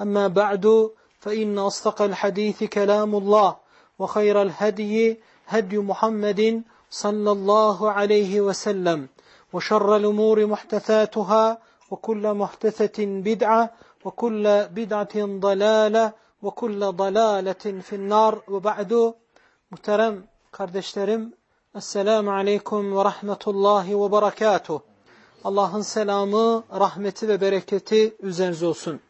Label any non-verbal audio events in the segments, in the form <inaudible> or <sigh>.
أما بعد فإن أصدق الحديث كلام الله وخير الهدي هدي محمد صلى الله عليه وسلم وشر الأمور محدثاتها وكل محدثة بدعة وكل بدعة ضلالة وكل ضلالة في النار وبعد muhterem kardeşlerim Esselamu Aleyküm ve Rahmetullahi ve Berekatuh Allah'ın selamı, rahmeti ve bereketi üzerinize olsun.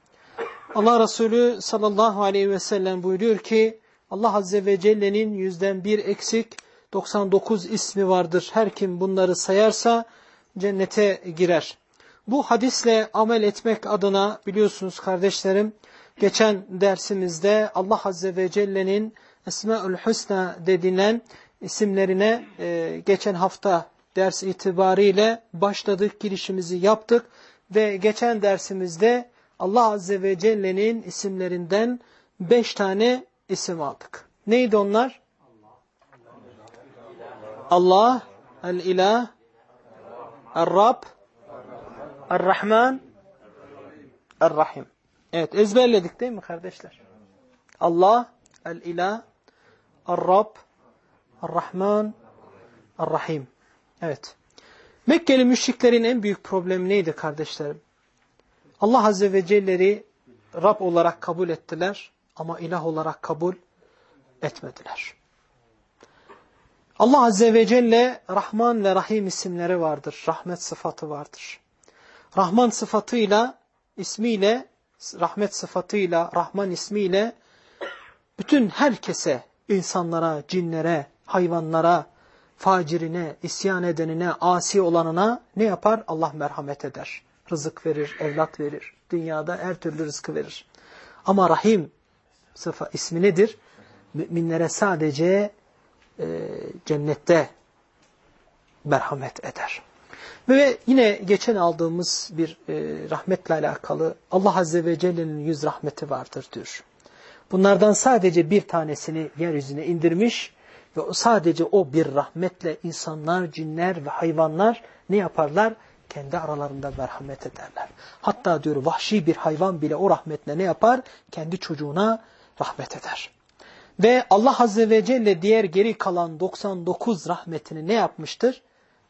Allah Resulü sallallahu aleyhi ve sellem buyuruyor ki Allah Azze ve Celle'nin yüzden bir eksik 99 ismi vardır. Her kim bunları sayarsa cennete girer. Bu hadisle amel etmek adına biliyorsunuz kardeşlerim geçen dersimizde Allah Azze ve Celle'nin Esmaül Hüsna dedilen isimlerine e, geçen hafta ders itibariyle başladık, girişimizi yaptık ve geçen dersimizde Allah Azze ve Celle'nin isimlerinden beş tane isim aldık. Neydi onlar? Allah, El-İlah, El-Rab, El-Rahman, El-Rahim. Evet ezberledik değil mi kardeşler? Allah, El-İlah, El-Rab, El-Rahman, El-Rahim. Evet. Mekkeli müşriklerin en büyük problemi neydi kardeşlerim? Allah Azze ve Celle'yi Rab olarak kabul ettiler ama ilah olarak kabul etmediler. Allah Azze ve Celle Rahman ve Rahim isimleri vardır. Rahmet sıfatı vardır. Rahman sıfatıyla, ismiyle, rahmet sıfatıyla, Rahman ismiyle bütün herkese, insanlara, cinlere, hayvanlara, facirine, isyan edenine, asi olanına ne yapar? Allah merhamet eder. Rızık verir, evlat verir. Dünyada her türlü rızkı verir. Ama Rahim sıfa ismi nedir? Müminlere sadece e, cennette merhamet eder. Ve yine geçen aldığımız bir e, rahmetle alakalı Allah Azze ve Celle'nin yüz rahmeti vardır diyor. Bunlardan sadece bir tanesini yeryüzüne indirmiş ve sadece o bir rahmetle insanlar, cinler ve hayvanlar ne yaparlar? Kendi aralarında merhamet ederler. Hatta diyor vahşi bir hayvan bile o rahmetle ne yapar? Kendi çocuğuna rahmet eder. Ve Allah Azze ve Celle diğer geri kalan 99 rahmetini ne yapmıştır?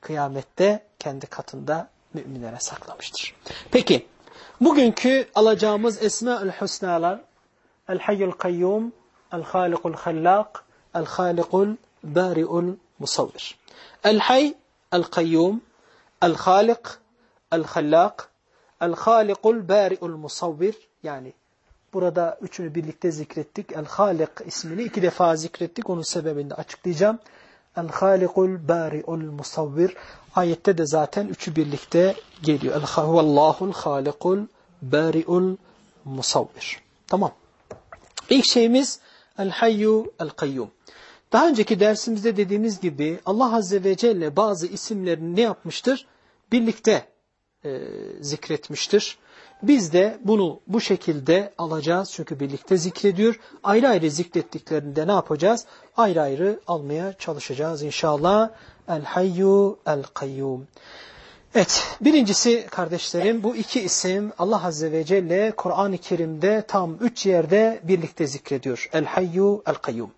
Kıyamette kendi katında müminlere saklamıştır. Peki, bugünkü alacağımız Esma-ül Hüsnalar, El-Hayyul Kayyum, El-Halikul Hallak, El-Halikul Bari'ul Musavvir. El-Hay, El-Kayyum, El-Halik, El-Hallak, El-Halikul Bari'ul Musavvir yani Burada üçünü birlikte zikrettik. El-Halik ismini iki defa zikrettik. Onun sebebini de açıklayacağım. El-Halikul Bari'ul Musavvir. Ayette de zaten üçü birlikte geliyor. El-Huvallahul Halikul Bari'ul Musavvir. Tamam. İlk şeyimiz El-Hayyu El-Kayyum. Daha önceki dersimizde dediğimiz gibi Allah Azze ve Celle bazı isimlerini ne yapmıştır? Birlikte e, zikretmiştir. Biz de bunu bu şekilde alacağız çünkü birlikte zikrediyor. Ayrı ayrı zikrettiklerinde ne yapacağız? Ayrı ayrı almaya çalışacağız inşallah. El Hayyu El Kayyum. Evet, birincisi kardeşlerim bu iki isim Allah Azze ve Celle Kur'an-ı Kerim'de tam üç yerde birlikte zikrediyor. El Hayyu El Kayyum.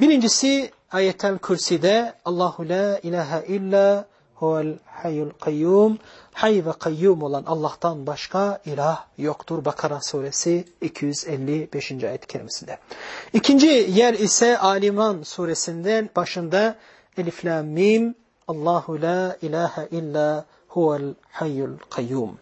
Birincisi ayetel kürside Allahu la ilahe illa huvel hayyul kayyum hay ve kayyum olan Allah'tan başka ilah yoktur. Bakara suresi 255. ayet-i kerimesinde. İkinci yer ise Aliman suresinden başında Elif la mim Allahu la ilahe illa huvel hayyul kayyum.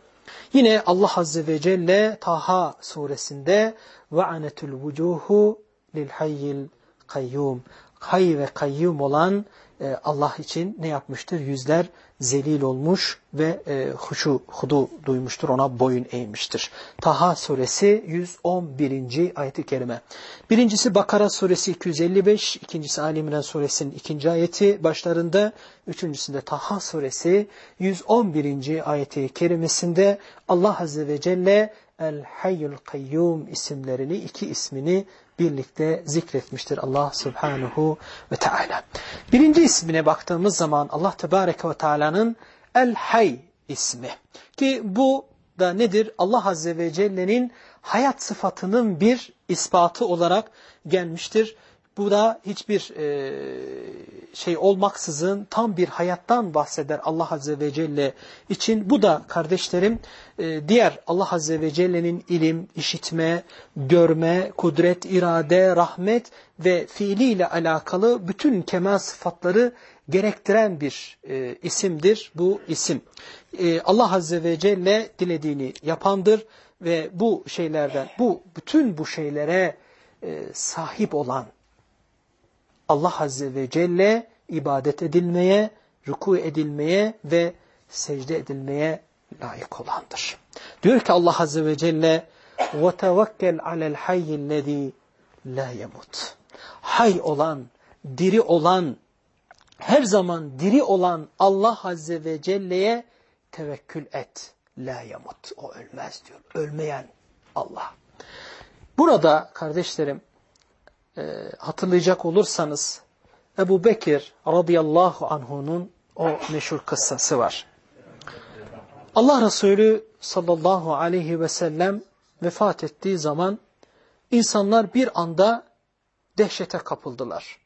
Yine Allah Azze ve Celle Taha suresinde ve anetul vucuhu lil hayyil kayyum, hay ve kayyum olan e, Allah için ne yapmıştır? Yüzler zelil olmuş ve e, huşu, hudu duymuştur, ona boyun eğmiştir. Taha suresi 111. ayeti kerime. Birincisi Bakara suresi 255, ikincisi Ali İmran suresinin ikinci ayeti başlarında, üçüncüsünde Taha suresi 111. ayeti kerimesinde Allah Azze ve Celle El Hayyul Kayyum isimlerini, iki ismini birlikte zikretmiştir Allah Subhanahu ve Teala. Birinci ismine baktığımız zaman Allah Tebareke ve Teala'nın El Hay ismi. Ki bu da nedir? Allah Azze ve Celle'nin hayat sıfatının bir ispatı olarak gelmiştir. Bu da hiçbir e, şey olmaksızın tam bir hayattan bahseder Allah Azze ve Celle için. Bu da kardeşlerim e, diğer Allah Azze ve Celle'nin ilim, işitme, görme, kudret, irade, rahmet ve fiiliyle alakalı bütün kemal sıfatları gerektiren bir e, isimdir bu isim. Allah Azze ve Celle dilediğini yapandır ve bu şeylerden, bu bütün bu şeylere sahip olan Allah Azze ve Celle ibadet edilmeye, ruku edilmeye ve secde edilmeye layık olandır. Diyor ki Allah Azze ve Celle وَتَوَكَّلْ عَلَى الْحَيِّ الَّذ۪ي لَا يَمُتْ Hay olan, diri olan, her zaman diri olan Allah Azze ve Celle'ye tevekkül et. La yamut. O ölmez diyor. Ölmeyen Allah. Burada kardeşlerim e, hatırlayacak olursanız Ebu Bekir radıyallahu anhunun o meşhur kıssası var. Allah Resulü sallallahu aleyhi ve sellem vefat ettiği zaman insanlar bir anda dehşete kapıldılar.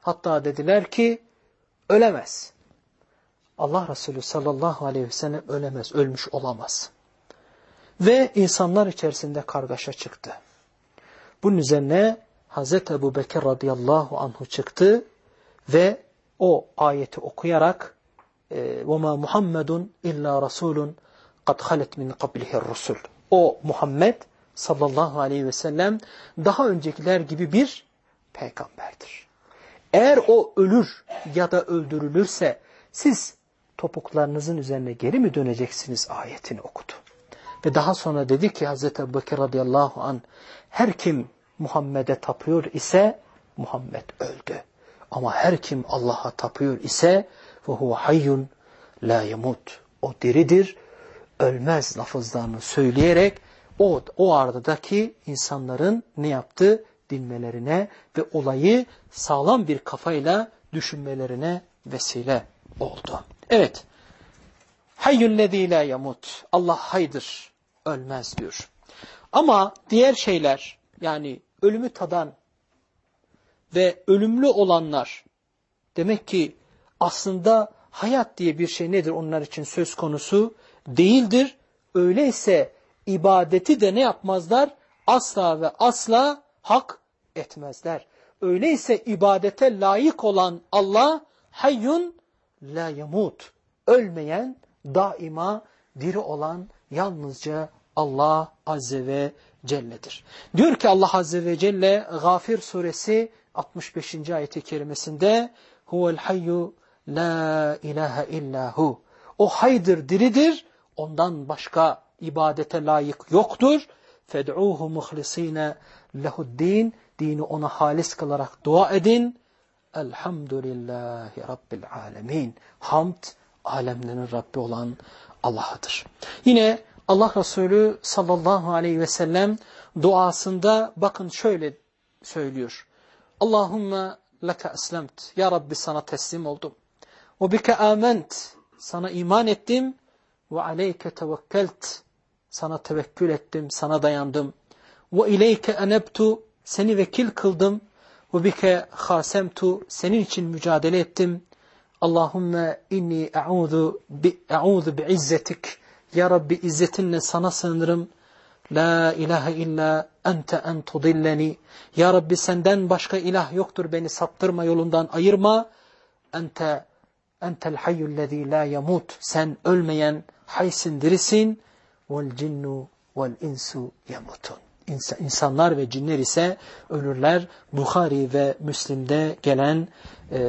Hatta dediler ki ölemez. Allah Resulü sallallahu aleyhi ve sellem ölemez, ölmüş olamaz. Ve insanlar içerisinde kargaşa çıktı. Bunun üzerine Hazreti Ebu Bekir radıyallahu anhu çıktı ve o ayeti okuyarak وَمَا مُحَمَّدٌ اِلَّا رَسُولٌ قَدْ خَلَتْ مِنْ قَبْلِهِ الرُّسُلُ O Muhammed sallallahu aleyhi ve sellem daha öncekiler gibi bir peygamberdir. Eğer o ölür ya da öldürülürse siz topuklarınızın üzerine geri mi döneceksiniz ayetini okudu. Ve daha sonra dedi ki Hazreti Ebu Bekir radıyallahu an her kim Muhammed'e tapıyor ise Muhammed öldü. Ama her kim Allah'a tapıyor ise وَهُوَ hayyun la yamut. O diridir, ölmez lafızlarını söyleyerek o, o ardadaki insanların ne yaptı? Dinmelerine ve olayı sağlam bir kafayla düşünmelerine vesile oldu. Evet. Hayyüllezî la yamut. Allah haydır, ölmez diyor. Ama diğer şeyler yani ölümü tadan ve ölümlü olanlar demek ki aslında hayat diye bir şey nedir onlar için söz konusu değildir. Öyleyse ibadeti de ne yapmazlar? Asla ve asla hak etmezler. Öyleyse ibadete layık olan Allah hayyun la yamut. Ölmeyen, daima diri olan yalnızca Allah Azze ve Celle'dir. Diyor ki Allah Azze ve Celle Gafir suresi 65. ayeti kerimesinde Huvel hayyu la ilahe illahu. O haydır, diridir. Ondan başka ibadete layık yoktur. Fed'uhu muhlisine lehuddin. Dini ona halis kılarak dua edin. Elhamdülillahi Rabbil alemin. Hamd alemlerin Rabbi olan Allah'adır. Yine Allah Resulü sallallahu aleyhi ve sellem duasında bakın şöyle söylüyor. Allahümme leke eslemt. Ya Rabbi sana teslim oldum. Ve bike ament. Sana iman ettim. Ve aleyke tevekkelt. Sana tevekkül ettim, sana dayandım. Ve ileyke enebtu. Seni vekil kıldım. Ve bike hasemtu. Senin için mücadele ettim. Allahümme inni e'udhu bi, e'udhu bi. Ya Rabbi izzetinle sana sığınırım. La ilahe illa ente en tudilleni. Ya Rabbi senden başka ilah yoktur beni saptırma yolundan ayırma. Ente entel hayyullezî la yamut. Sen ölmeyen haysin dirisin. Vel cinnu vel insu yamutun. İnsanlar ve cinler ise ölürler. Bukhari ve Müslim'de gelen e,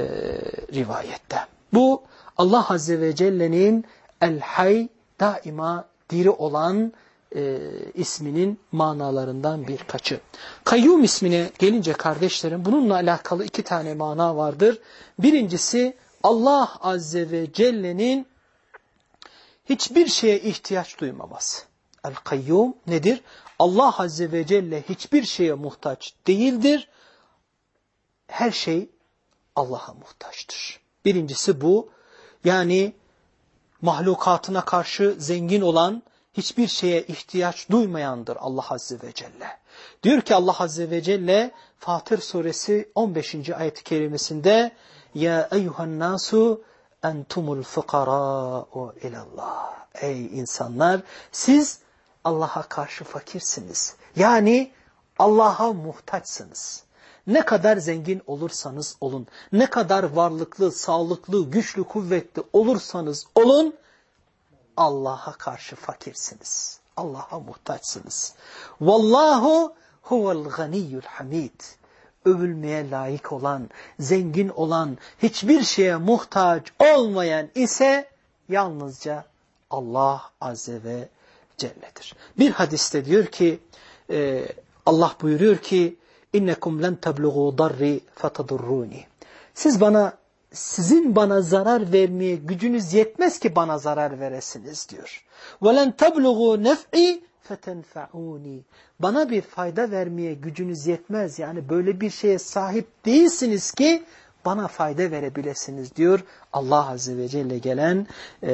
rivayette. Bu Allah Azze ve Celle'nin El-Hay daima diri olan e, isminin manalarından birkaçı. Kayyum ismine gelince kardeşlerim bununla alakalı iki tane mana vardır. Birincisi Allah Azze ve Celle'nin hiçbir şeye ihtiyaç duymaması. El-Kayyum nedir? Allah Azze ve Celle hiçbir şeye muhtaç değildir. Her şey Allah'a muhtaçtır. Birincisi bu. Yani mahlukatına karşı zengin olan, hiçbir şeye ihtiyaç duymayandır Allah Azze ve Celle. Diyor ki Allah Azze ve Celle Fatır suresi 15. ayet-i kerimesinde Ya eyyuhan nasu entumul fukara'u ilallah. Ey insanlar siz Allah'a karşı fakirsiniz. Yani Allah'a muhtaçsınız. Ne kadar zengin olursanız olun, ne kadar varlıklı, sağlıklı, güçlü, kuvvetli olursanız olun, Allah'a karşı fakirsiniz. Allah'a muhtaçsınız. Vallahu huvel ganiyyul hamid. Övülmeye layık olan, zengin olan, hiçbir şeye muhtaç olmayan ise yalnızca Allah Azze ve Celle'dir. Bir hadiste diyor ki, e, Allah buyuruyor ki, innekum len tebluğu darri fetadurruni. Siz bana sizin bana zarar vermeye gücünüz yetmez ki bana zarar veresiniz diyor. Ve len tebluğu nef'i fetenfeuni. Bana bir fayda vermeye gücünüz yetmez. Yani böyle bir şeye sahip değilsiniz ki bana fayda verebilesiniz diyor Allah Azze ve Celle gelen e,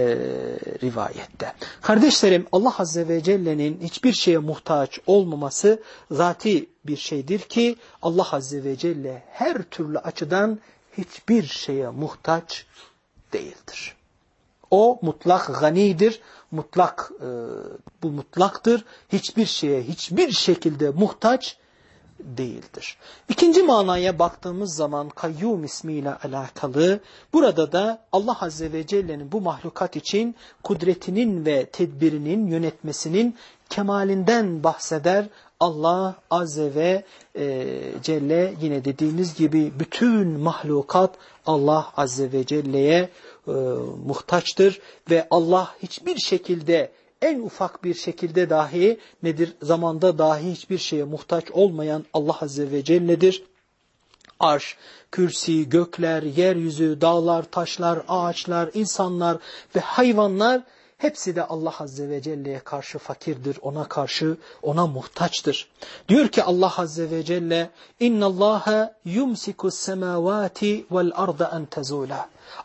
rivayette. Kardeşlerim Allah Azze ve Celle'nin hiçbir şeye muhtaç olmaması zati bir şeydir ki Allah Azze ve Celle her türlü açıdan hiçbir şeye muhtaç değildir. O mutlak ganidir, mutlak e, bu mutlaktır. Hiçbir şeye hiçbir şekilde muhtaç değildir. İkinci manaya baktığımız zaman kayyum ismiyle alakalı burada da Allah Azze ve Celle'nin bu mahlukat için kudretinin ve tedbirinin yönetmesinin kemalinden bahseder. Allah Azze ve e, Celle yine dediğimiz gibi bütün mahlukat Allah Azze ve Celle'ye e, muhtaçtır ve Allah hiçbir şekilde en ufak bir şekilde dahi nedir? Zamanda dahi hiçbir şeye muhtaç olmayan Allah Azze ve Celle'dir. Arş, kürsi, gökler, yeryüzü, dağlar, taşlar, ağaçlar, insanlar ve hayvanlar hepsi de Allah Azze ve Celle'ye karşı fakirdir, ona karşı ona muhtaçtır. Diyor ki Allah Azze ve Celle, اِنَّ اللّٰهَ يُمْسِكُ السَّمَاوَاتِ وَالْأَرْضَ اَنْ تَزُولَ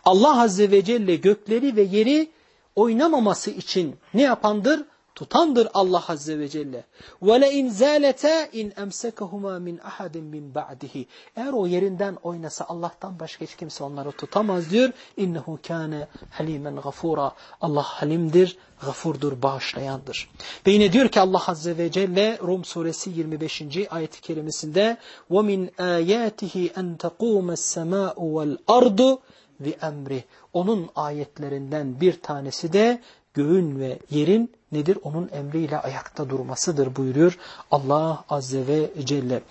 Allah Azze ve Celle gökleri ve yeri oynamaması için ne yapandır? Tutandır Allah Azze ve Celle. وَلَاِنْ زَالَتَا اِنْ اَمْسَكَهُمَا مِنْ اَحَدٍ مِنْ بَعْدِهِ Eğer o yerinden oynasa Allah'tan başka hiç kimse onları tutamaz diyor. اِنَّهُ كَانَ حَلِيمًا غَفُورًا Allah halimdir, gafurdur, bağışlayandır. Ve yine diyor ki Allah Azze ve Celle Rum suresi 25. ayet-i kerimesinde وَمِنْ آيَاتِهِ اَنْ تَقُومَ السَّمَاءُ وَالْأَرْضُ ve emri. Onun ayetlerinden bir tanesi de göğün ve yerin nedir? Onun emriyle ayakta durmasıdır buyuruyor Allah Azze ve Celle.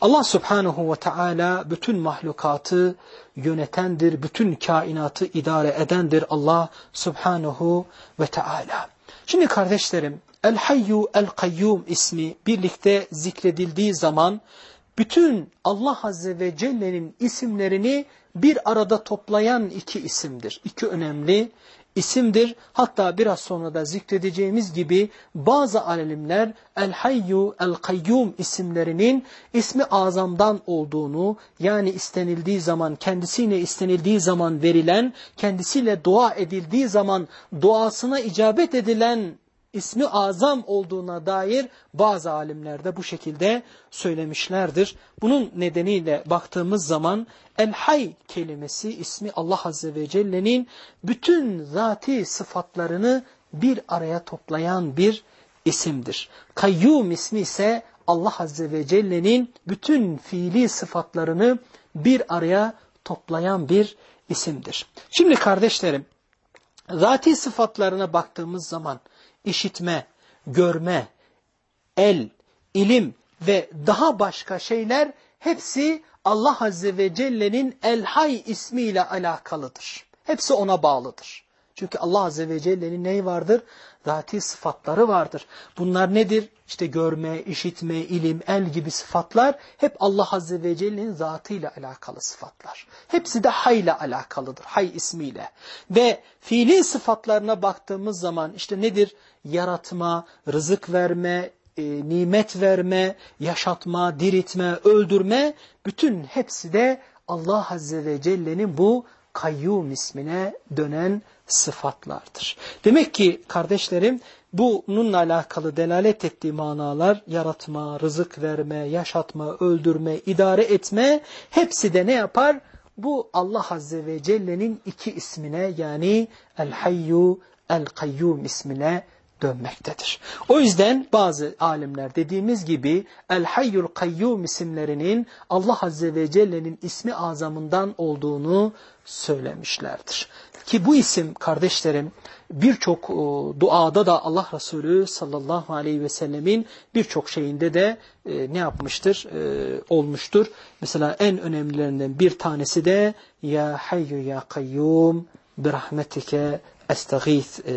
Allah Subhanahu ve Teala bütün mahlukatı yönetendir, bütün kainatı idare edendir Allah Subhanahu ve Teala. Şimdi kardeşlerim, El Hayyu El Kayyum ismi birlikte zikredildiği zaman bütün Allah Azze ve Celle'nin isimlerini bir arada toplayan iki isimdir. İki önemli isimdir. Hatta biraz sonra da zikredeceğimiz gibi bazı alimler El Hayyu El Kayyum isimlerinin ismi azamdan olduğunu yani istenildiği zaman kendisiyle istenildiği zaman verilen kendisiyle dua edildiği zaman duasına icabet edilen ismi azam olduğuna dair bazı alimler de bu şekilde söylemişlerdir. Bunun nedeniyle baktığımız zaman El-Hay kelimesi ismi Allah Azze ve Celle'nin bütün zati sıfatlarını bir araya toplayan bir isimdir. Kayyum ismi ise Allah Azze ve Celle'nin bütün fiili sıfatlarını bir araya toplayan bir isimdir. Şimdi kardeşlerim, zati sıfatlarına baktığımız zaman işitme, görme, el, ilim ve daha başka şeyler hepsi Allah Azze ve Celle'nin El-Hay ismiyle alakalıdır. Hepsi ona bağlıdır. Çünkü Allah Azze ve Celle'nin neyi vardır? Zati sıfatları vardır. Bunlar nedir? İşte görme, işitme, ilim, el gibi sıfatlar hep Allah Azze ve Celle'nin zatıyla alakalı sıfatlar. Hepsi de hay ile alakalıdır. Hay ismiyle. Ve fiili sıfatlarına baktığımız zaman işte nedir? Yaratma, rızık verme, e, nimet verme, yaşatma, diritme, öldürme bütün hepsi de Allah Azze ve Celle'nin bu kayyum ismine dönen sıfatlardır. Demek ki kardeşlerim bununla alakalı delalet ettiği manalar yaratma, rızık verme, yaşatma, öldürme, idare etme hepsi de ne yapar? Bu Allah Azze ve Celle'nin iki ismine yani El-Hayyu, El-Kayyum ismine dönmektedir. O yüzden bazı alimler dediğimiz gibi El-Hayyul Kayyum isimlerinin Allah Azze ve Celle'nin ismi azamından olduğunu söylemişlerdir. Ki bu isim kardeşlerim birçok e, duada da Allah Resulü sallallahu aleyhi ve sellemin birçok şeyinde de e, ne yapmıştır? E, olmuştur. Mesela en önemlilerinden bir tanesi de Ya Hayyu Ya Kayyum birahmetike estağith e,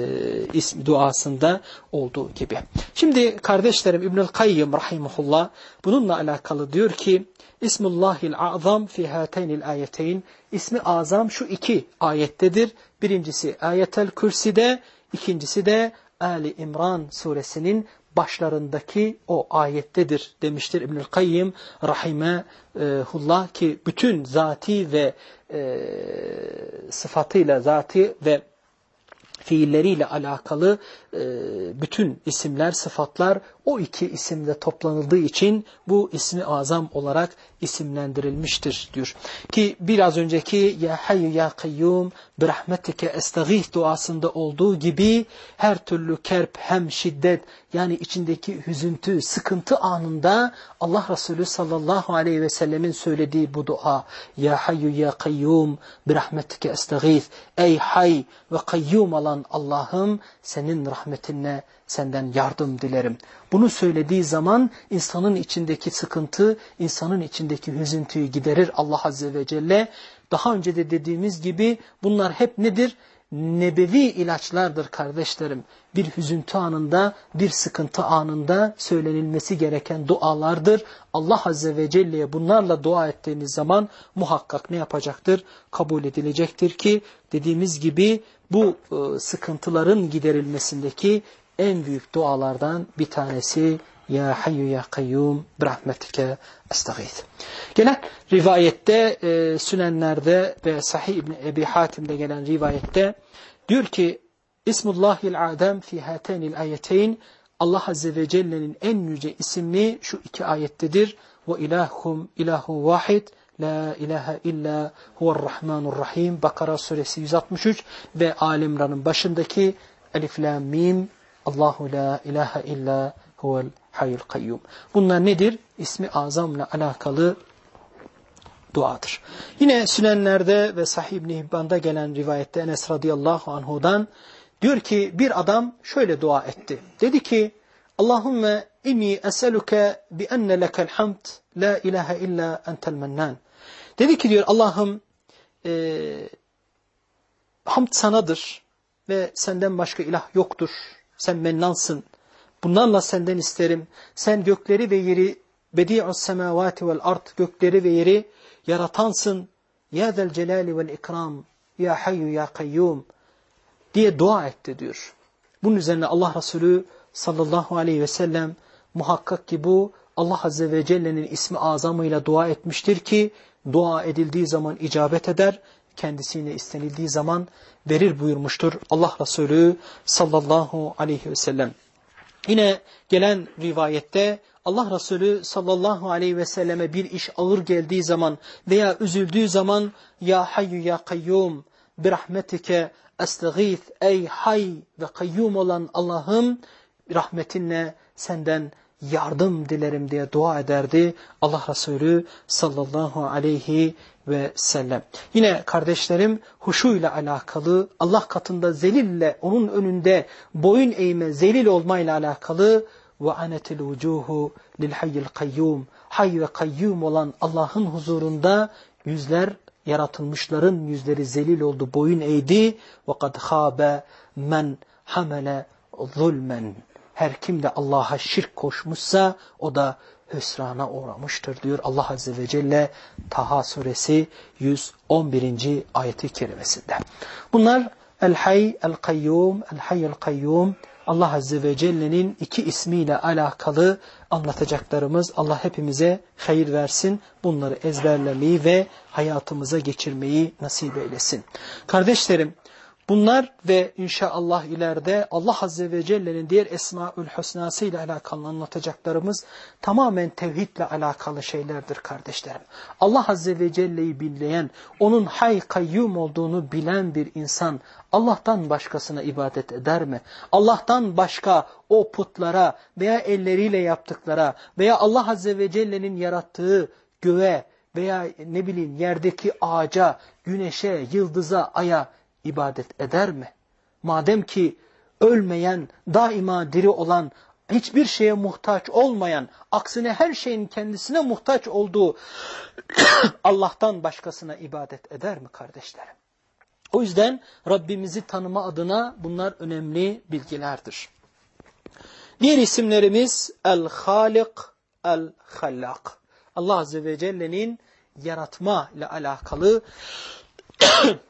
ismi duasında olduğu gibi. Şimdi kardeşlerim İbnül Kayyım rahimahullah bununla alakalı diyor ki İsmullahil azam fi hateynil ayeteyn ismi azam şu iki ayettedir. Birincisi ayetel kürside, ikincisi de Ali İmran suresinin başlarındaki o ayettedir demiştir İbnül Kayyim rahimehullah ki bütün zati ve e, sıfatıyla zati ve fiilleriyle alakalı e, bütün isimler, sıfatlar o iki isimde toplanıldığı için bu ismi azam olarak isimlendirilmiştir diyor. Ki biraz önceki Ya Hayyu Ya Kayyum Birahmetike Estağih duasında olduğu gibi her türlü kerp hem şiddet yani içindeki hüzüntü, sıkıntı anında Allah Resulü sallallahu aleyhi ve sellemin söylediği bu dua Ya Hayyu Ya Kayyum Birahmetike Estağih Ey hay ve kayyum olan Allah'ım senin rahmetinle senden yardım dilerim. Bunu söylediği zaman insanın içindeki sıkıntı, insanın içindeki hüzüntüyü giderir Allah Azze ve Celle. Daha önce de dediğimiz gibi bunlar hep nedir? Nebevi ilaçlardır kardeşlerim. Bir hüzüntü anında, bir sıkıntı anında söylenilmesi gereken dualardır. Allah Azze ve Celle'ye bunlarla dua ettiğimiz zaman muhakkak ne yapacaktır? Kabul edilecektir ki dediğimiz gibi bu e, sıkıntıların giderilmesindeki en büyük dualardan bir tanesi Ya Hayyu Ya Kayyum Brahmetike Estağith. Gelen rivayette, e, Sünenler'de ve Sahih İbni Ebi Hatim'de gelen rivayette diyor ki İsmullahil Adem fi hatenil ayeteyn Allah Azze ve Celle'nin en yüce isimli şu iki ayettedir. Ve ilahum ilahu vahid La ilahe illa huvarrahmanurrahim Bakara suresi 163 ve Alimran'ın başındaki Elif la mim Allahu la ilahe illa huvel hayyul kayyum. Bunlar nedir? İsmi azamla alakalı duadır. Yine Sünenler'de ve Sahih İbni gelen rivayette Enes radıyallahu anhudan diyor ki bir adam şöyle dua etti. Dedi ki Allahümme inni eseluke bi enne lekel hamd la ilahe illa entel mennan. Dedi ki diyor Allah'ım e, hamd sanadır ve senden başka ilah yoktur. Sen mennansın. Bunlarla senden isterim. Sen gökleri ve yeri bedi'us semavati vel ard gökleri ve yeri yaratansın. Ya zel celali vel ikram. Ya hayyu ya kayyum diye dua etti diyor. Bunun üzerine Allah Resulü sallallahu aleyhi ve sellem muhakkak ki bu Allah Azze ve Celle'nin ismi azamıyla dua etmiştir ki dua edildiği zaman icabet eder, kendisine istenildiği zaman verir buyurmuştur Allah Resulü sallallahu aleyhi ve sellem. Yine gelen rivayette Allah Resulü sallallahu aleyhi ve selleme bir iş ağır geldiği zaman veya üzüldüğü zaman Ya hayyu ya kayyum bir rahmetike estağith ey hay ve kayyum olan Allah'ım rahmetinle senden yardım dilerim diye dua ederdi Allah Resulü sallallahu aleyhi ve sellem. Yine kardeşlerim huşu ile alakalı Allah katında zelille onun önünde boyun eğme zelil olmayla alakalı ve anetil vucuhu lil hayyil kayyum. Hay ve kayyum olan Allah'ın huzurunda yüzler yaratılmışların yüzleri zelil oldu boyun eğdi. Ve kad khabe men hamele zulmen. Her kim de Allah'a şirk koşmuşsa o da hüsrana uğramıştır diyor Allah Azze ve Celle Taha suresi 111. ayeti kerimesinde. Bunlar El Hay, El Kayyum, El Hay, El Kayyum Allah Azze ve Celle'nin iki ismiyle alakalı anlatacaklarımız Allah hepimize hayır versin. Bunları ezberlemeyi ve hayatımıza geçirmeyi nasip eylesin. Kardeşlerim Bunlar ve inşallah ileride Allah Azze ve Celle'nin diğer Esmaül Hüsnası ile alakalı anlatacaklarımız tamamen tevhidle alakalı şeylerdir kardeşlerim. Allah Azze ve Celle'yi billeyen, onun hay kayyum olduğunu bilen bir insan Allah'tan başkasına ibadet eder mi? Allah'tan başka o putlara veya elleriyle yaptıklara veya Allah Azze ve Celle'nin yarattığı göğe veya ne bileyim yerdeki ağaca, güneşe, yıldıza, aya ibadet eder mi? Madem ki ölmeyen, daima diri olan, hiçbir şeye muhtaç olmayan, aksine her şeyin kendisine muhtaç olduğu <coughs> Allah'tan başkasına ibadet eder mi kardeşlerim? O yüzden Rabbimizi tanıma adına bunlar önemli bilgilerdir. Diğer isimlerimiz El-Halik, El-Hallak. Allah Azze ve Celle'nin yaratma ile alakalı <coughs>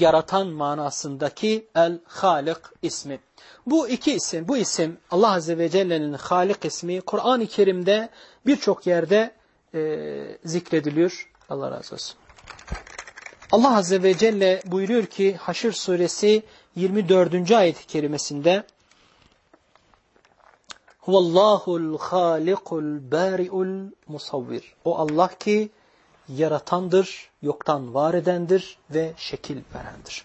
yaratan manasındaki El-Halik ismi. Bu iki isim, bu isim Allah Azze ve Celle'nin Halik ismi Kur'an-ı Kerim'de birçok yerde e, zikrediliyor. Allah razı olsun. Allah Azze ve Celle buyuruyor ki Haşr suresi 24. ayet-i kerimesinde Huvallahu'l halikul bari'ul musavvir. O Allah ki yaratandır, yoktan var edendir ve şekil verendir.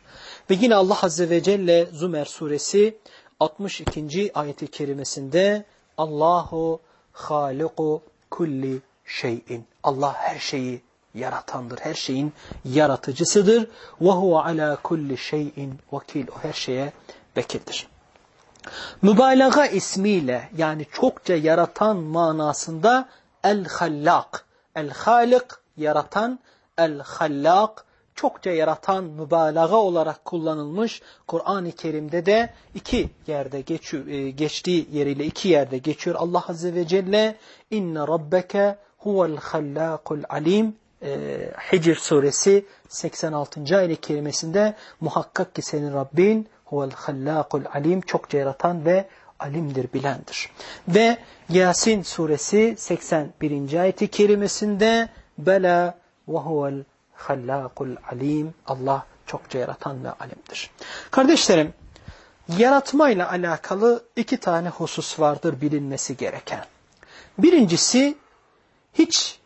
Ve yine Allah Azze ve Celle Zümer suresi 62. ayeti kerimesinde Allahu haliku kulli şeyin. Allah her şeyi yaratandır. Her şeyin yaratıcısıdır. Ve huve ala kulli şeyin vekil. O her şeye vekildir. Mübalağa ismiyle yani çokça yaratan manasında el-hallak. El-halik yaratan, el-hallak, çokça yaratan mübalağa olarak kullanılmış. Kur'an-ı Kerim'de de iki yerde geçiyor, e, geçtiği yeriyle iki yerde geçiyor. Allah Azze ve Celle inne rabbeke huvel hallakul alim e, Hicr suresi 86. ayet kerimesinde muhakkak ki senin Rabbin huvel hallakul alim çokça yaratan ve alimdir, bilendir. Ve Yasin suresi 81. ayeti kerimesinde Bela ve huvel hallakul alim. Allah çokça yaratan ve alimdir. Kardeşlerim, yaratmayla alakalı iki tane husus vardır bilinmesi gereken. Birincisi, hiç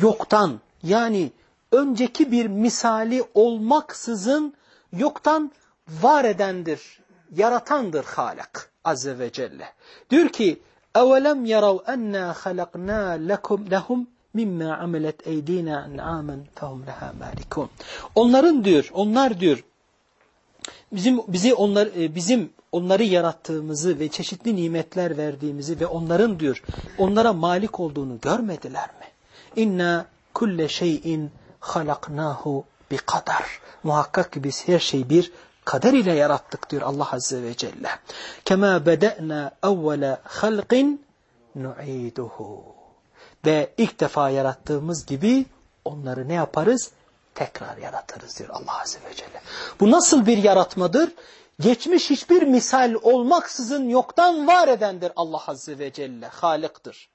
yoktan yani önceki bir misali olmaksızın yoktan var edendir, yaratandır Halak Azze ve Celle. Diyor ki, اَوَلَمْ يَرَوْا اَنَّا خَلَقْنَا لَكُمْ لَهُمْ mimma amelet eydina en'amen fehum leha malikun. Onların diyor, onlar diyor bizim bizi onlar e, bizim onları yarattığımızı ve çeşitli nimetler verdiğimizi ve onların diyor onlara malik olduğunu görmediler mi? İnna kulle şeyin halaknahu bi kadar. Muhakkak ki biz her şeyi bir kader ile yarattık diyor Allah Azze ve Celle. Kema bede'na evvele halqin nu'iduhu. Ve ilk defa yarattığımız gibi onları ne yaparız? Tekrar yaratırız diyor Allah Azze ve Celle. Bu nasıl bir yaratmadır? Geçmiş hiçbir misal olmaksızın yoktan var edendir Allah Azze ve Celle. Halık'tır.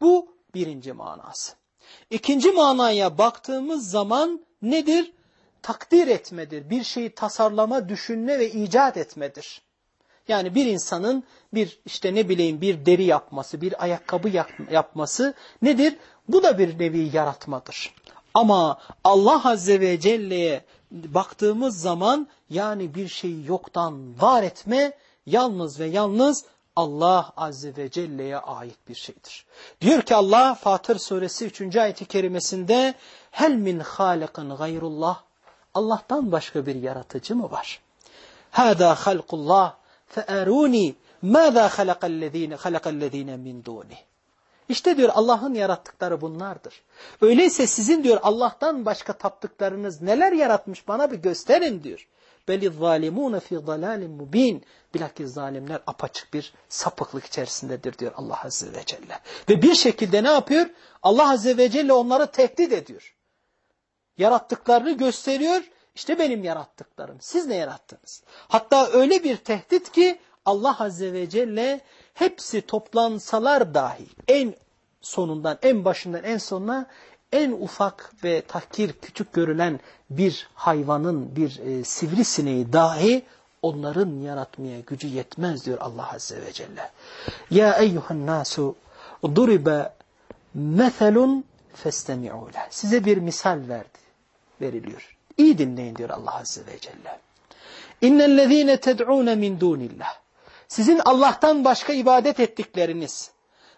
Bu birinci manası. İkinci manaya baktığımız zaman nedir? Takdir etmedir. Bir şeyi tasarlama, düşünme ve icat etmedir. Yani bir insanın bir işte ne bileyim bir deri yapması, bir ayakkabı yapması nedir? Bu da bir nevi yaratmadır. Ama Allah Azze ve Celle'ye baktığımız zaman yani bir şeyi yoktan var etme yalnız ve yalnız Allah Azze ve Celle'ye ait bir şeydir. Diyor ki Allah Fatır suresi 3. ayeti kerimesinde hel min halikin gayrullah Allah'tan başka bir yaratıcı mı var? Hâdâ halkullah fe'erûni mâzâ halakallezîne halakallezîne min dûnih. İşte diyor Allah'ın yarattıkları bunlardır. Öyleyse sizin diyor Allah'tan başka taptıklarınız neler yaratmış bana bir gösterin diyor. Beli zalimune fi dalalin mubin. Bilakis zalimler apaçık bir sapıklık içerisindedir diyor Allah Azze ve Celle. Ve bir şekilde ne yapıyor? Allah Azze ve Celle onları tehdit ediyor. Yarattıklarını gösteriyor. İşte benim yarattıklarım. Siz ne yarattınız? Hatta öyle bir tehdit ki Allah Azze ve Celle hepsi toplansalar dahi en sonundan, en başından en sonuna en ufak ve tahkir küçük görülen bir hayvanın, bir e, sivrisineği dahi onların yaratmaya gücü yetmez diyor Allah Azze ve Celle. Ya eyyuhan nasu duribe meselun festemi'u Size bir misal verdi, veriliyor. İyi dinleyin diyor Allah Azze ve Celle. İnnellezîne ted'ûne min dûnillah. Sizin Allah'tan başka ibadet ettikleriniz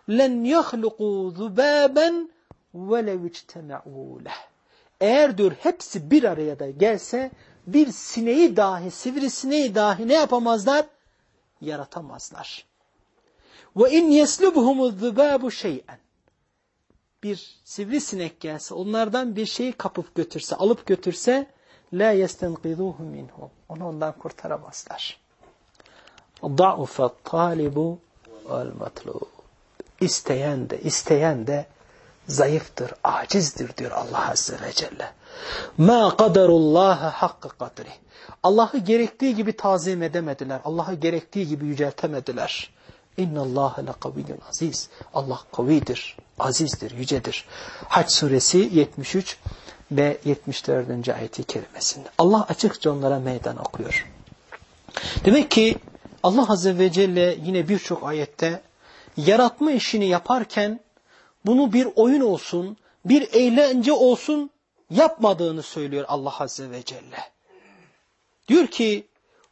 len yahluqu zubaben velev ictema'u Eğer diyor hepsi bir araya da gelse bir sineği dahi, sivrisineği dahi ne yapamazlar? Yaratamazlar. Ve in yeslubhumu zubabu şey'en bir sivrisinek gelse, onlardan bir şeyi kapıp götürse, alıp götürse, la yestenqiduhu minhu. Onu ondan kurtaramazlar. Da'ufa talibu vel matlub. İsteyen de, isteyen de zayıftır, acizdir diyor Allah Azze ve Celle. Ma kadarullaha hakkı kadri. Allah'ı gerektiği gibi tazim edemediler. Allah'ı gerektiği gibi yüceltemediler. İnnallâhe le kaviyyun aziz. Allah kavidir, azizdir, yücedir. Haç suresi 73 ve 74. ayeti kerimesinde. Allah açıkça onlara meydan okuyor. Demek ki Allah Azze ve Celle yine birçok ayette yaratma işini yaparken bunu bir oyun olsun, bir eğlence olsun yapmadığını söylüyor Allah Azze ve Celle. Diyor ki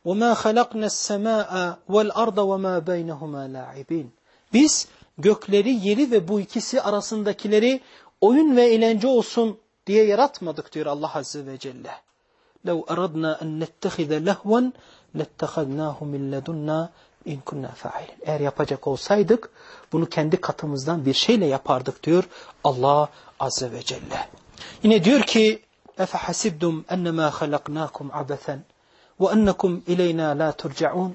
وَمَا خَلَقْنَا السَّمَاءَ وَالْأَرْضَ وَمَا بَيْنَهُمَا لَاعِبِينَ Biz gökleri, yeri ve bu ikisi arasındakileri oyun ve eğlence olsun diye yaratmadık diyor Allah Azze ve Celle. لَوْ أَرَدْنَا أَنْ نَتَّخِذَ لَهْوًا لَتَّخَذْنَاهُ مِنْ لَدُنَّا in kunna fa'ilin. Eğer yapacak olsaydık bunu kendi katımızdan bir şeyle yapardık diyor Allah Azze ve Celle. Yine diyor ki اَفَحَسِبْدُمْ اَنَّمَا خَلَقْنَاكُمْ عَبَثًا وَاَنَّكُمْ اِلَيْنَا لَا تُرْجَعُونَ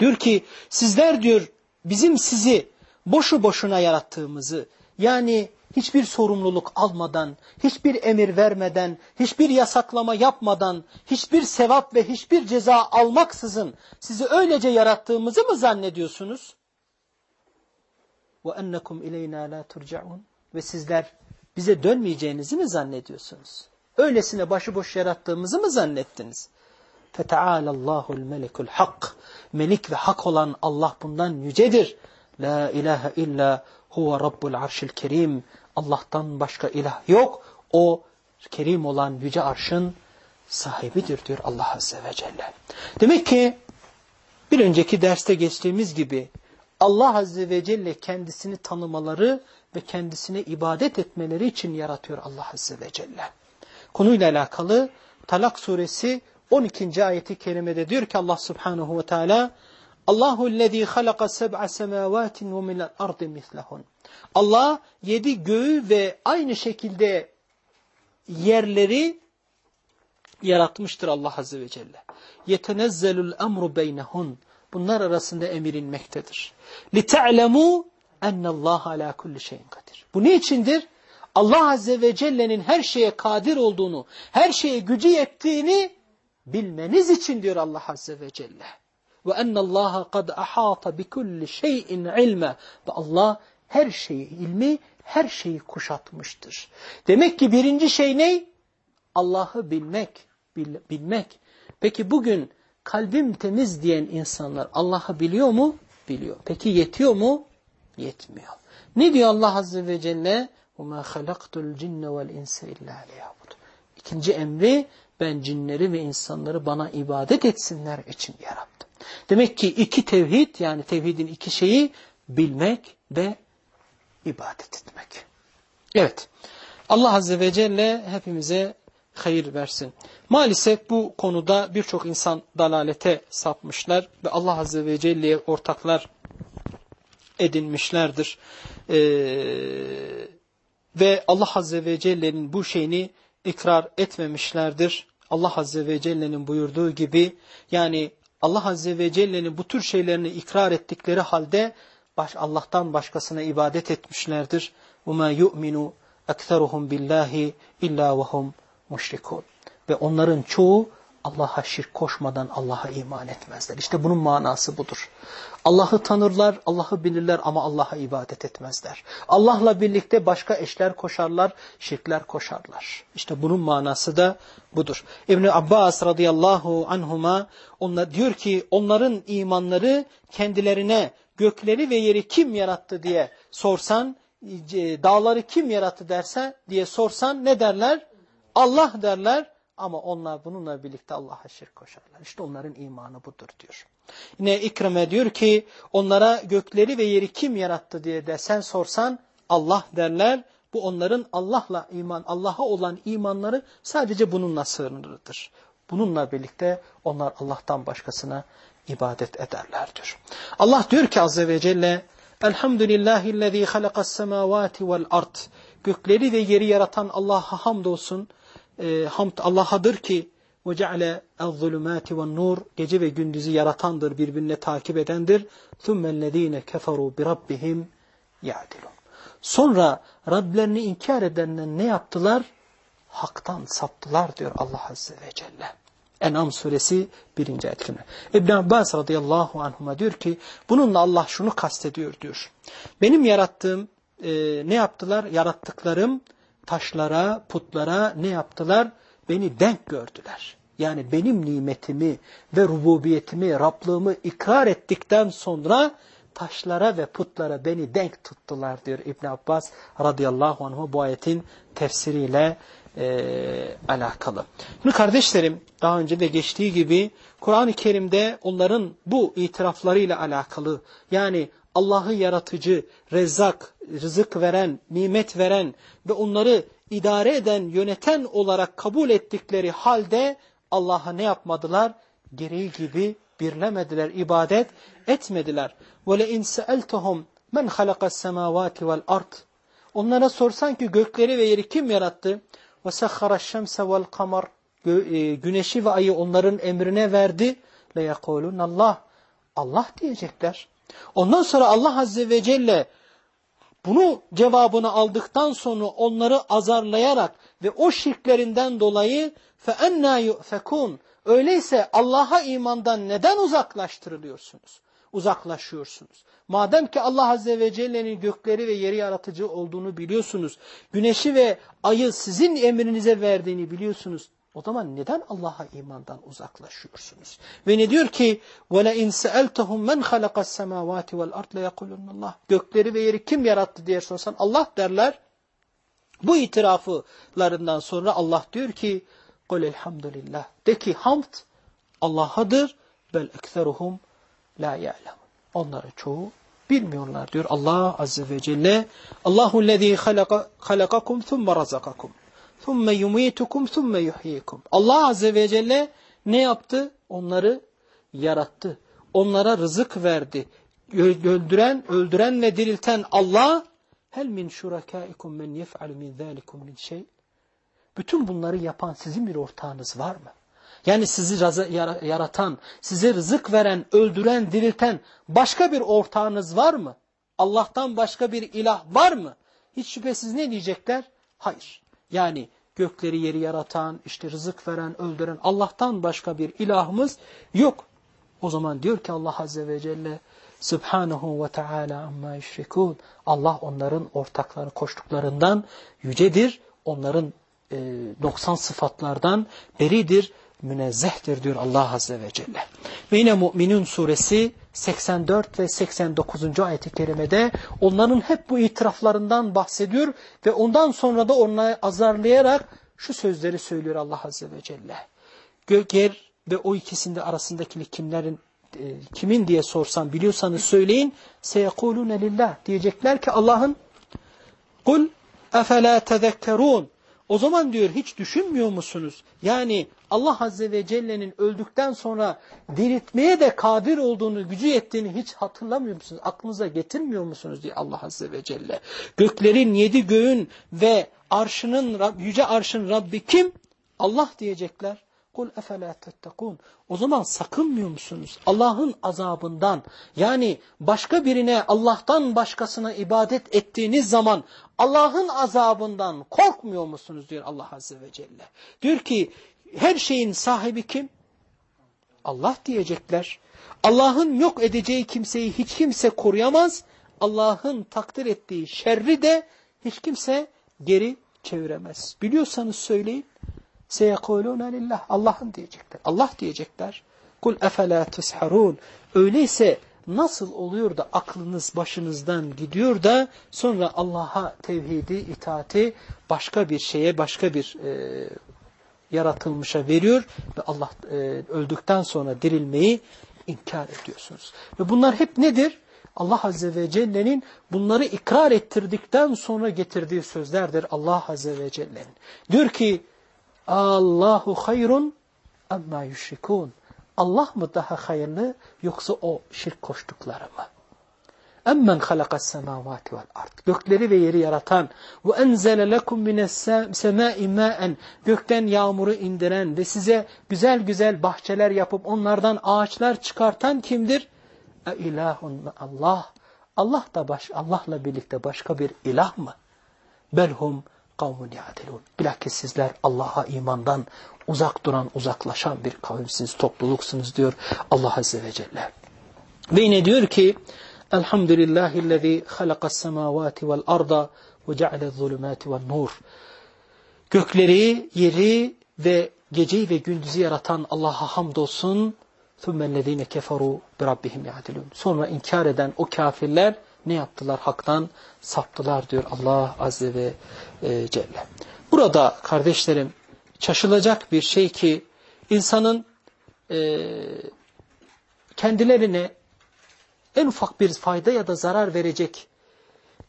Diyor ki sizler diyor bizim sizi boşu boşuna yarattığımızı yani hiçbir sorumluluk almadan, hiçbir emir vermeden, hiçbir yasaklama yapmadan, hiçbir sevap ve hiçbir ceza almaksızın sizi öylece yarattığımızı mı zannediyorsunuz? وَاَنَّكُمْ اِلَيْنَا لَا تُرْجَعُونَ Ve sizler bize dönmeyeceğinizi mi zannediyorsunuz? Öylesine başıboş yarattığımızı mı zannettiniz? فَتَعَالَ اللّٰهُ الْمَلِكُ الْحَقِّ Melik ve hak olan Allah bundan yücedir. La ilahe illa huve rabbul arşil kerim. Allah'tan başka ilah yok. O kerim olan yüce arşın sahibidir diyor Allah Azze ve Celle. Demek ki bir önceki derste geçtiğimiz gibi Allah Azze ve Celle kendisini tanımaları ve kendisine ibadet etmeleri için yaratıyor Allah Azze ve Celle. Konuyla alakalı Talak suresi 12. ayeti kerimede diyor ki Allah Subhanahu ve Teala Allahu lezî halaka seb'a semâvâtin ve minel ardı mislehun. Allah yedi göğü ve aynı şekilde yerleri yaratmıştır Allah Azze ve Celle. Yetenezzelul emru beynehun. Bunlar arasında emir inmektedir. لِتَعْلَمُوا اَنَّ اللّٰهَ عَلَى كُلِّ شَيْءٍ kadir. Bu ne içindir? Allah Azze ve Celle'nin her şeye kadir olduğunu, her şeye gücü yettiğini bilmeniz için diyor Allah Azze ve Celle. Ve ennallaha kad ahata bi kulli şeyin ilme. Ve Allah her şeyi ilmi, her şeyi kuşatmıştır. Demek ki birinci şey ne? Allah'ı bilmek, bil, bilmek. Peki bugün kalbim temiz diyen insanlar Allah'ı biliyor mu? Biliyor. Peki yetiyor mu? Yetmiyor. Ne diyor Allah Azze ve Celle? وَمَا خَلَقْتُ الْجِنَّ وَالْاِنْسَ اِلَّا لِيَعْبُدُ İkinci emri ben cinleri ve insanları bana ibadet etsinler için yarattım. Demek ki iki tevhid yani tevhidin iki şeyi bilmek ve ibadet etmek. Evet. Allah Azze ve Celle hepimize hayır versin. Maalesef bu konuda birçok insan dalalete sapmışlar ve Allah Azze ve Celle'ye ortaklar edinmişlerdir. Ee, ve Allah Azze ve Celle'nin bu şeyini ikrar etmemişlerdir. Allah Azze ve Celle'nin buyurduğu gibi yani Allah Azze ve Celle'nin bu tür şeylerini ikrar ettikleri halde baş, Allah'tan başkasına ibadet etmişlerdir. وَمَا يُؤْمِنُ اَكْثَرُهُمْ بِاللّٰهِ اِلَّا وَهُمْ مُشْرِكُونَ Ve onların çoğu Allah'a şirk koşmadan Allah'a iman etmezler. İşte bunun manası budur. Allah'ı tanırlar, Allah'ı bilirler ama Allah'a ibadet etmezler. Allah'la birlikte başka eşler koşarlar, şirkler koşarlar. İşte bunun manası da budur. İbn Abbas radıyallahu anhuma onlar diyor ki onların imanları kendilerine gökleri ve yeri kim yarattı diye sorsan, dağları kim yarattı derse diye sorsan ne derler? Allah derler. Ama onlar bununla birlikte Allah'a şirk koşarlar. İşte onların imanı budur diyor. Yine İkrime diyor ki onlara gökleri ve yeri kim yarattı diye de sen sorsan Allah derler. Bu onların Allah'la iman, Allah'a olan imanları sadece bununla sığınırıdır. Bununla birlikte onlar Allah'tan başkasına ibadet ederler diyor. Allah diyor ki Azze ve Celle Elhamdülillahillezî halakas semâvâti vel ard. Gökleri ve yeri yaratan Allah'a hamdolsun e, hamd Allah'adır ki وَجَعْلَ الظُّلُمَاتِ وَالنُّورِ Gece ve gündüzü yaratandır, birbirine takip edendir. ثُمَّ الَّذ۪ينَ كَفَرُوا بِرَبِّهِمْ يَعْدِلُونَ Sonra Rablerini inkar edenler ne yaptılar? Haktan saptılar diyor Allah Azze ve Celle. En'am suresi birinci ayet İbn Abbas radıyallahu anhuma diyor ki bununla Allah şunu kastediyor diyor. Benim yarattığım e, ne yaptılar? Yarattıklarım taşlara, putlara ne yaptılar? Beni denk gördüler. Yani benim nimetimi ve rububiyetimi, Rablığımı ikrar ettikten sonra taşlara ve putlara beni denk tuttular diyor İbn Abbas radıyallahu anh bu ayetin tefsiriyle e, alakalı. Şimdi kardeşlerim daha önce de geçtiği gibi Kur'an-ı Kerim'de onların bu itiraflarıyla alakalı yani Allah'ı yaratıcı, rezzak, rızık veren, nimet veren ve onları idare eden, yöneten olarak kabul ettikleri halde Allah'a ne yapmadılar? Gereği gibi birlemediler, ibadet etmediler. وَلَاِنْ سَأَلْتَهُمْ مَنْ خَلَقَ السَّمَاوَاتِ وَالْأَرْضِ Onlara sorsan ki gökleri ve yeri kim yarattı? وَسَخَّرَ الشَّمْسَ وَالْقَمَرِ Güneşi ve ayı onların emrine verdi. لَيَقُولُنَ Allah. Allah diyecekler. Ondan sonra Allah Azze ve Celle bunu cevabını aldıktan sonra onları azarlayarak ve o şirklerinden dolayı فَاَنَّا يُؤْفَكُونَ Öyleyse Allah'a imandan neden uzaklaştırılıyorsunuz? Uzaklaşıyorsunuz. Madem ki Allah Azze ve Celle'nin gökleri ve yeri yaratıcı olduğunu biliyorsunuz, güneşi ve ayı sizin emrinize verdiğini biliyorsunuz, o zaman neden Allah'a imandan uzaklaşıyorsunuz? Ve ne diyor ki وَلَاِنْ سَأَلْتَهُمْ مَنْ خَلَقَ السَّمَاوَاتِ وَالْاَرْضِ لَيَقُلُنَّ اللّٰهِ Gökleri ve yeri kim yarattı diye sorsan Allah derler. Bu itiraflarından sonra Allah diyor ki قُلْ elhamdülillah. De ki hamd Allah'adır. Bel ekseruhum la ya'lem. Onları çoğu bilmiyorlar diyor Allah Azze ve Celle. Allahu lezî halakakum thumma razakakum. ثُمَّ يُمِيتُكُمْ ثُمَّ يُحْيِيكُمْ Allah Azze ve Celle ne yaptı? Onları yarattı. Onlara rızık verdi. Öldüren, öldüren ve dirilten Allah hel min şurakaikum men yef'al min zalikum min şey. Bütün bunları yapan sizin bir ortağınız var mı? Yani sizi yaratan, size rızık veren, öldüren, dirilten başka bir ortağınız var mı? Allah'tan başka bir ilah var mı? Hiç şüphesiz ne diyecekler? Hayır. Yani gökleri yeri yaratan, işte rızık veren, öldüren Allah'tan başka bir ilahımız yok. O zaman diyor ki Allah Azze ve Celle Subhanahu ve Teala amma yüşrikûn. Allah onların ortakları koştuklarından yücedir. Onların e, 90 sıfatlardan beridir münezzehtir diyor Allah Azze ve Celle. Ve yine Mü'minun suresi 84 ve 89. ayet-i kerimede onların hep bu itiraflarından bahsediyor ve ondan sonra da onları azarlayarak şu sözleri söylüyor Allah Azze ve Celle. Gök, yer ve o ikisinde arasındaki kimlerin e, kimin diye sorsam biliyorsanız söyleyin. Seyekulune lillah diyecekler ki Allah'ın kul efela tezekkerun o zaman diyor hiç düşünmüyor musunuz? Yani Allah Azze ve Celle'nin öldükten sonra diriltmeye de kadir olduğunu, gücü yettiğini hiç hatırlamıyor musunuz? Aklınıza getirmiyor musunuz diye Allah Azze ve Celle. Göklerin, yedi göğün ve arşının, yüce arşın Rabbi kim? Allah diyecekler. Kul efela tettekun. O zaman sakınmıyor musunuz? Allah'ın azabından yani başka birine Allah'tan başkasına ibadet ettiğiniz zaman Allah'ın azabından korkmuyor musunuz diyor Allah Azze ve Celle. Diyor ki her şeyin sahibi kim? Allah diyecekler. Allah'ın yok edeceği kimseyi hiç kimse koruyamaz. Allah'ın takdir ettiği şerri de hiç kimse geri çeviremez. Biliyorsanız söyleyin. Seyekulûne lillah. Allah'ın diyecekler. Allah diyecekler. Kul efela tusharun. Öyleyse nasıl oluyor da aklınız başınızdan gidiyor da sonra Allah'a tevhidi, itaati başka bir şeye, başka bir e, yaratılmışa veriyor ve Allah e, öldükten sonra dirilmeyi inkar ediyorsunuz. Ve bunlar hep nedir? Allah Azze ve Celle'nin bunları ikrar ettirdikten sonra getirdiği sözlerdir Allah Azze ve Celle'nin. Diyor ki Allahu hayrun amma yüşrikun. Allah mı daha hayırlı yoksa o şirk koştukları mı? Emmen halakas semavati vel ard. Gökleri ve yeri yaratan ve enzele lekum mines semai ma'en. Gökten yağmuru indiren ve size güzel güzel bahçeler yapıp onlardan ağaçlar çıkartan kimdir? E ilahun Allah. Allah da baş Allah'la birlikte başka bir ilah mı? Belhum kavmun ya'dilun. Bilakis sizler Allah'a imandan uzak duran, uzaklaşan bir kavimsiniz, topluluksunuz diyor Allah Azze ve Celle. Ve yine diyor ki Elhamdülillahillezî halakas semâvâti vel arda ve ceale'z zulümâti vel nur. Gökleri, yeri ve geceyi ve gündüzü yaratan Allah'a hamdolsun. ثُمَّ الَّذ۪ينَ كَفَرُوا بِرَبِّهِمْ يَعْدِلُونَ Sonra inkar eden o kafirler ne yaptılar? Haktan saptılar diyor Allah Azze ve e, Celle. Burada kardeşlerim şaşılacak bir şey ki insanın e, kendilerine en ufak bir fayda ya da zarar verecek,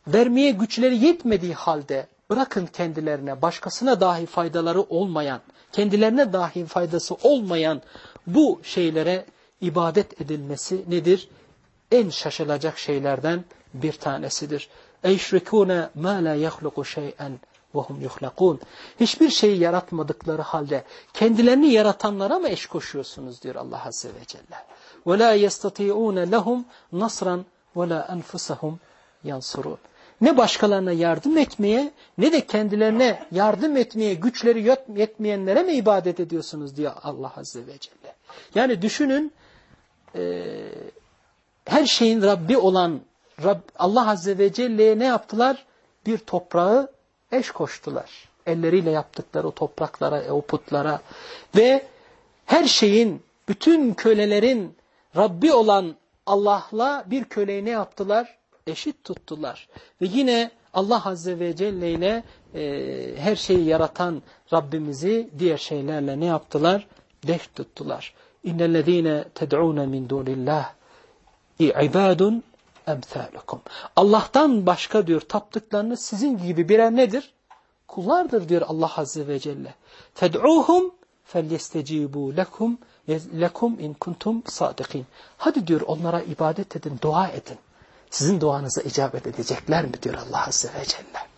vermeye güçleri yetmediği halde bırakın kendilerine başkasına dahi faydaları olmayan, kendilerine dahi faydası olmayan bu şeylere ibadet edilmesi nedir? En şaşılacak şeylerden bir tanesidir. اَيْشْرِكُونَ مَا لَا يَخْلُقُ شَيْئًا وَهُمْ يُخْلَقُونَ Hiçbir şeyi yaratmadıkları halde kendilerini yaratanlara mı eş koşuyorsunuz diyor Allah Azze ve Celle. وَلَا يَسْتَطِيعُونَ لَهُمْ نَصْرًا وَلَا أَنْفُسَهُمْ يَنْصُرُونَ Ne başkalarına yardım etmeye ne de kendilerine yardım etmeye güçleri yetmeyenlere mi ibadet ediyorsunuz diyor Allah Azze ve Celle. Yani düşünün e, her şeyin Rabbi olan Allah Azze ve Celle'ye ne yaptılar? Bir toprağı eş koştular. Elleriyle yaptıkları o topraklara, o putlara ve her şeyin, bütün kölelerin Rabbi olan Allah'la bir köleyi ne yaptılar? Eşit tuttular. Ve yine Allah Azze ve Celle ile e, her şeyi yaratan Rabbimizi diğer şeylerle ne yaptılar? Deş tuttular. İnnellezîne ted'ûne min dûnillah ibadun emsâlukum. Allah'tan başka diyor taptıklarınız sizin gibi birer nedir? Kullardır diyor Allah Azze ve Celle. Fed'uhum felyestecibû lekum lekum in kuntum sadikin. Hadi diyor onlara ibadet edin, dua edin. Sizin duanıza icabet edecekler mi diyor Allah Azze ve Celle.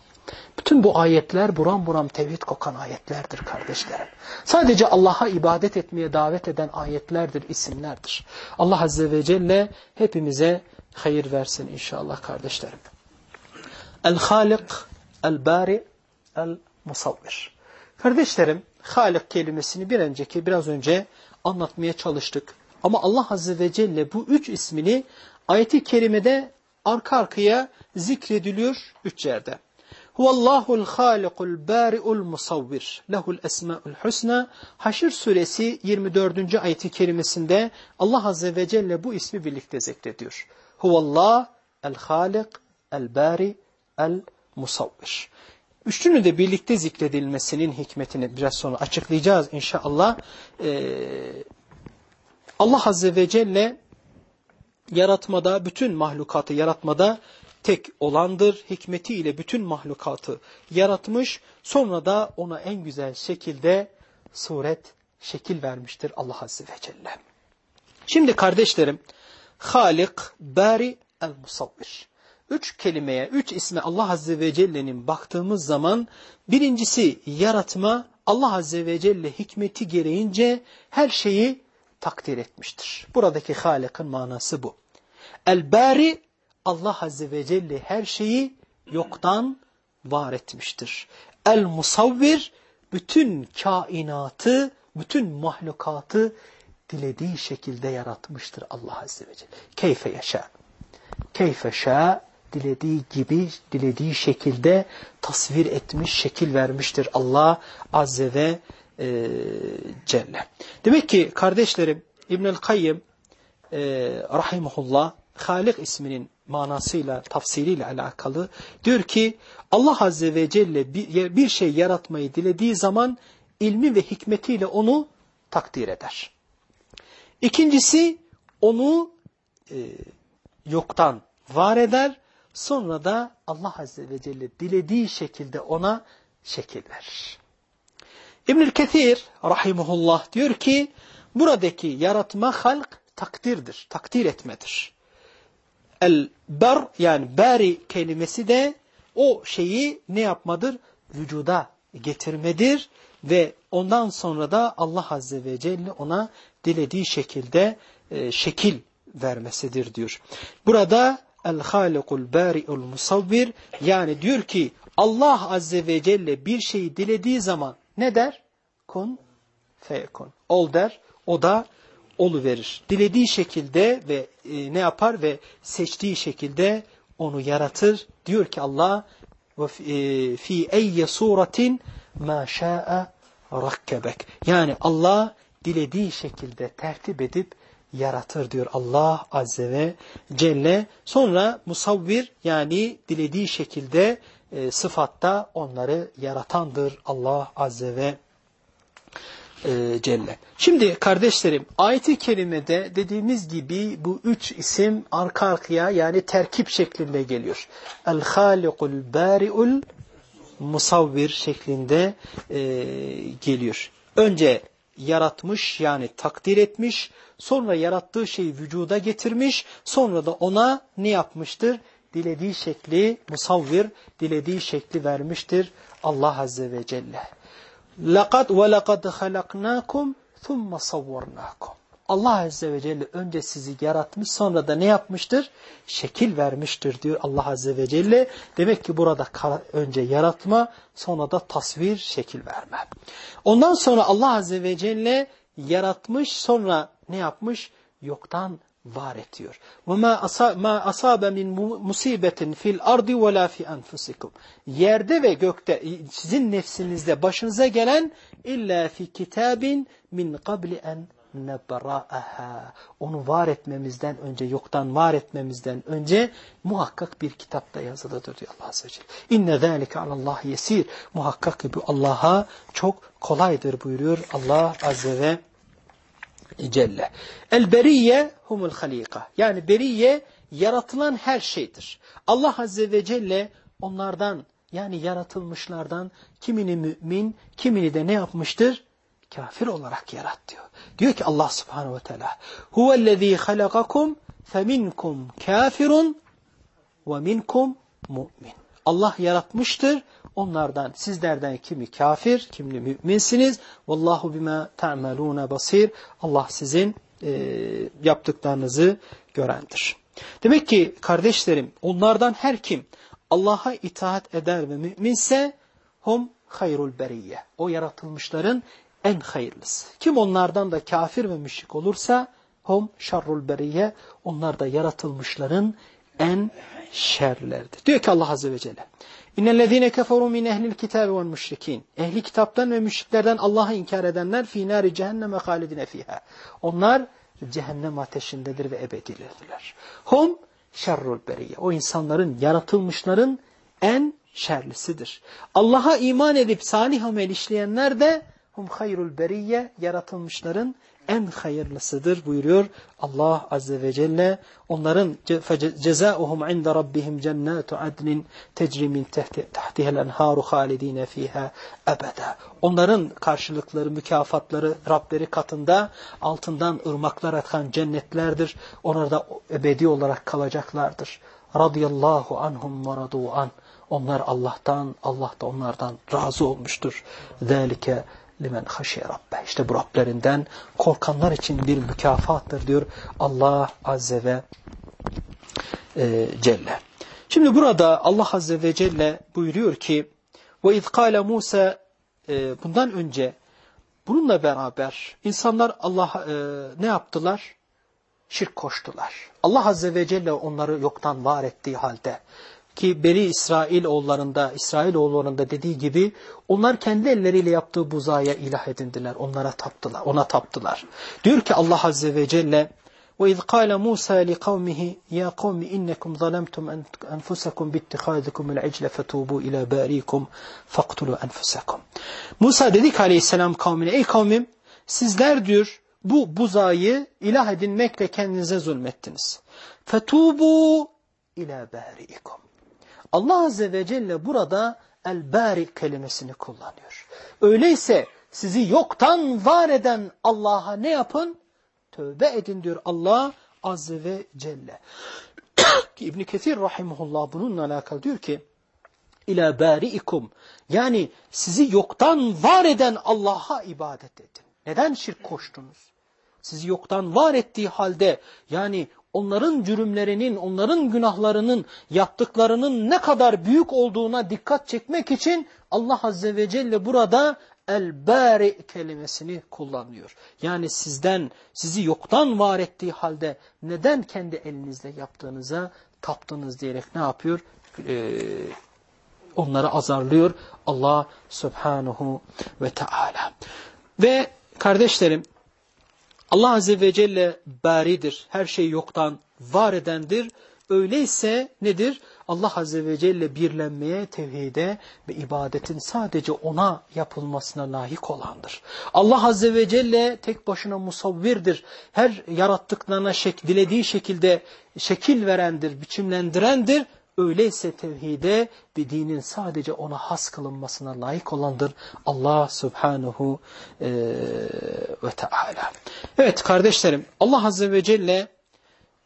Bütün bu ayetler buram buram tevhid kokan ayetlerdir kardeşlerim. Sadece Allah'a ibadet etmeye davet eden ayetlerdir, isimlerdir. Allah Azze ve Celle hepimize hayır versin inşallah kardeşlerim. El-Halik, El-Bari, El-Musavvir. Kardeşlerim, Halik kelimesini bir önceki, biraz önce anlatmaya çalıştık. Ama Allah Azze ve Celle bu üç ismini ayeti kerimede arka arkaya zikrediliyor üç yerde. Huvallahul halikul bari'ul musavvir. Lehul esma'ul husna. Haşr suresi 24. ayeti kerimesinde Allah Azze ve Celle bu ismi birlikte zikrediyor. Huvallah el halik el bari el musavvir. Üçünü de birlikte zikredilmesinin hikmetini biraz sonra açıklayacağız inşallah. Ee, Allah Azze ve Celle yaratmada, bütün mahlukatı yaratmada tek olandır. Hikmetiyle bütün mahlukatı yaratmış. Sonra da ona en güzel şekilde suret, şekil vermiştir Allah Azze ve Celle. Şimdi kardeşlerim, Halik, Bari, El-Musavvir. Üç kelimeye, üç isme Allah Azze ve Celle'nin baktığımız zaman birincisi yaratma, Allah Azze ve Celle hikmeti gereğince her şeyi takdir etmiştir. Buradaki Halik'in manası bu. El-Bari, Allah Azze ve Celle her şeyi yoktan var etmiştir. El-Musavvir, bütün kainatı, bütün mahlukatı dilediği şekilde yaratmıştır Allah Azze ve Celle. Keyfe yaşa. Keyfe şa, dilediği gibi, dilediği şekilde tasvir etmiş, şekil vermiştir Allah Azze ve e, Celle. Demek ki kardeşlerim İbnül Kayyım e, Rahimullah Halik isminin manasıyla, tafsiriyle alakalı diyor ki Allah Azze ve Celle bir, bir şey yaratmayı dilediği zaman ilmi ve hikmetiyle onu takdir eder. İkincisi onu e, yoktan var eder. Sonra da Allah Azze ve Celle dilediği şekilde ona şekil verir. İbnül Kethir rahimullah diyor ki buradaki yaratma halk takdirdir, takdir etmedir. El-ber yani bari kelimesi de o şeyi ne yapmadır? Vücuda getirmedir ve ondan sonra da Allah Azze ve Celle ona dilediği şekilde e, şekil vermesidir diyor. Burada el-halikul bari'ul musavvir yani diyor ki Allah Azze ve Celle bir şeyi dilediği zaman ne der? Kun feyekun. Ol der. O da olu verir. Dilediği şekilde ve e, ne yapar ve seçtiği şekilde onu yaratır. Diyor ki Allah ve fi eyye suratin ma şa'a rakkebek. Yani Allah dilediği şekilde tertip edip yaratır diyor Allah Azze ve Celle. Sonra musavvir yani dilediği şekilde e, sıfatta onları yaratandır Allah Azze ve e, Celle. Şimdi kardeşlerim ayeti kerimede dediğimiz gibi bu üç isim arka arkaya yani terkip şeklinde geliyor. El-Halikul Bari'ul Musavvir şeklinde e, geliyor. Önce yaratmış yani takdir etmiş, sonra yarattığı şeyi vücuda getirmiş, sonra da ona ne yapmıştır? Dilediği şekli musavvir, dilediği şekli vermiştir Allah Azze ve Celle. لَقَدْ وَلَقَدْ خَلَقْنَاكُمْ ثُمَّ صَوَّرْنَاكُمْ Allah Azze ve Celle önce sizi yaratmış sonra da ne yapmıştır? Şekil vermiştir diyor Allah Azze ve Celle. Demek ki burada önce yaratma sonra da tasvir şekil verme. Ondan sonra Allah Azze ve Celle yaratmış sonra ne yapmış? Yoktan var ediyor. وَمَا أَصَابَ مِنْ مُسِيبَةٍ فِي الْأَرْضِ وَلَا فِي أَنْفُسِكُمْ Yerde ve gökte sizin nefsinizde başınıza gelen illa fi kitabin min qabli en nebra'aha. Onu var etmemizden önce, yoktan var etmemizden önce muhakkak bir kitapta yazılıdır diyor Allah Azze ve Celle. İnne zâlike alallah yesir. Muhakkak ki bu Allah'a çok kolaydır buyuruyor Allah Azze ve Celle. El beriye humul halika. Yani beriye yaratılan her şeydir. Allah Azze ve Celle onlardan yani yaratılmışlardan kimini mümin, kimini de ne yapmıştır? Kafir olarak yarat diyor. Diyor ki Allah Subhanahu ve Teala Huvellezî halakakum feminkum kafirun ve minkum mu'min. Allah yaratmıştır. Onlardan, sizlerden kimi kafir, kimi müminsiniz. Vallahu bima ta'maluna basir. Allah sizin e, yaptıklarınızı görendir. Demek ki kardeşlerim, onlardan her kim Allah'a itaat eder ve müminse hum hayrul beriyye. O yaratılmışların en hayırlısı. Kim onlardan da kafir ve müşrik olursa hum şarrul beriyye. Onlar da yaratılmışların en şerlerdir. Diyor ki Allah Azze ve Celle. İnnellezine keferu min ehlil kitabi vel müşrikin. Ehli kitaptan ve müşriklerden Allah'ı inkar edenler fi nari cehenneme halidine fiha. Onlar cehennem ateşindedir ve ebedilerdirler. Hum şerrul beriye. O insanların, yaratılmışların en şerlisidir. Allah'a iman edip salih amel işleyenler de hum hayrul beriye yaratılmışların en hayırlısıdır buyuruyor Allah Azze ve Celle. Onların cezaohum inde rabbihim cennatu adnin tecri min tahtihel enharu halidine fiha ebeda. Onların karşılıkları, mükafatları Rableri katında altından ırmaklar akan cennetlerdir. Orada ebedi olarak kalacaklardır. Radiyallahu anhum ve radu an. Onlar Allah'tan, Allah da onlardan razı olmuştur. Zalike limen haşiye rabbe. İşte bu Rablerinden korkanlar için bir mükafattır diyor Allah Azze ve e, Celle. Şimdi burada Allah Azze ve Celle buyuruyor ki ve izkâle Musa bundan önce bununla beraber insanlar Allah e, ne yaptılar? Şirk koştular. Allah Azze ve Celle onları yoktan var ettiği halde ki Beri İsrail oğullarında, İsrail oğullarında dediği gibi onlar kendi elleriyle yaptığı buzaya ilah edindiler. Onlara taptılar, ona taptılar. Diyor ki Allah Azze ve Celle وَاِذْ قَالَ مُوسَى لِقَوْمِهِ يَا قَوْمِ إِنَّكُمْ ظَلَمْتُمْ أَنفُسَكُمْ بِاتِّخَاذِكُمُ الْعِجْلَ فَتُوبُوا إِلَى بَارِيكُمْ فَاقْتُلُوا أَنفُسَكُمْ Musa dedi ki aleyhisselam kavmine ey kavmim sizler diyor bu buzayı ilah edinmekle kendinize zulmettiniz. فَتُوبُوا إِلَى بَارِيكُمْ Allah Azze ve Celle burada el-bari kelimesini kullanıyor. Öyleyse sizi yoktan var eden Allah'a ne yapın? Tövbe edin diyor Allah Azze ve Celle. <coughs> İbn Kesir rahimehullah bununla alakalı diyor ki ila bariikum yani sizi yoktan var eden Allah'a ibadet edin. Neden şirk koştunuz? Sizi yoktan var ettiği halde yani onların cürümlerinin, onların günahlarının, yaptıklarının ne kadar büyük olduğuna dikkat çekmek için Allah Azze ve Celle burada el-bari kelimesini kullanıyor. Yani sizden, sizi yoktan var ettiği halde neden kendi elinizle yaptığınıza taptınız diyerek ne yapıyor? Ee, onları azarlıyor Allah Subhanahu ve Teala. Ve kardeşlerim Allah Azze ve Celle baridir. Her şeyi yoktan var edendir. Öyleyse nedir? Allah Azze ve Celle birlenmeye, tevhide ve ibadetin sadece ona yapılmasına layık olandır. Allah Azze ve Celle tek başına musavvirdir. Her yarattıklarına şek dilediği şekilde şekil verendir, biçimlendirendir Öyleyse tevhide ve dinin sadece ona has kılınmasına layık olandır Allah subhanahu e, ve teala. Evet kardeşlerim Allah azze ve celle